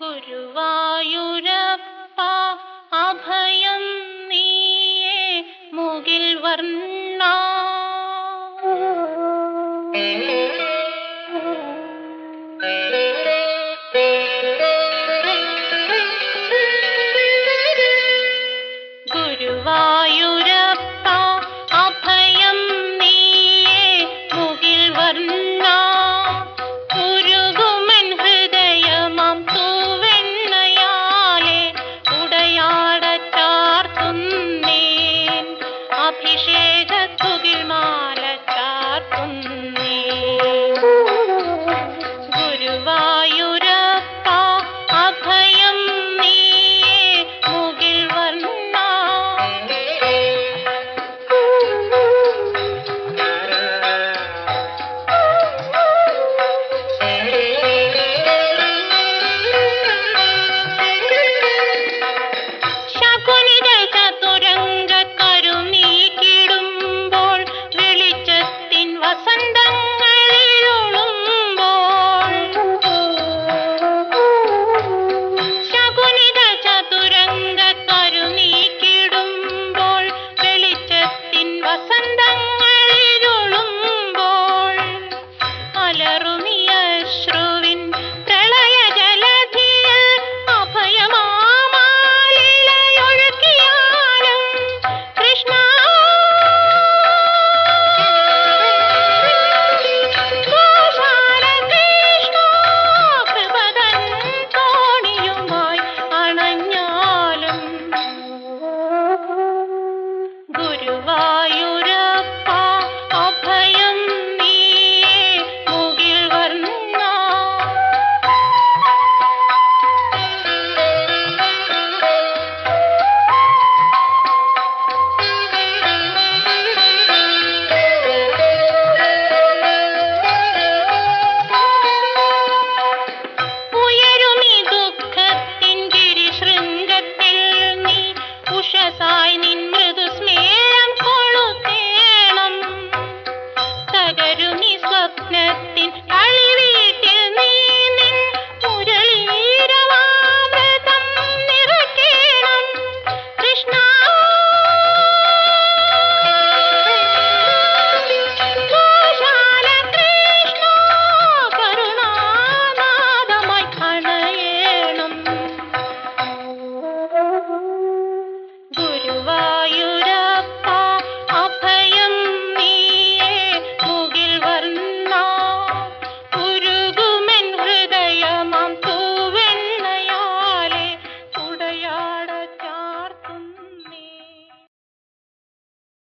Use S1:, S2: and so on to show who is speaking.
S1: गुरुवायु ഗുരുവായി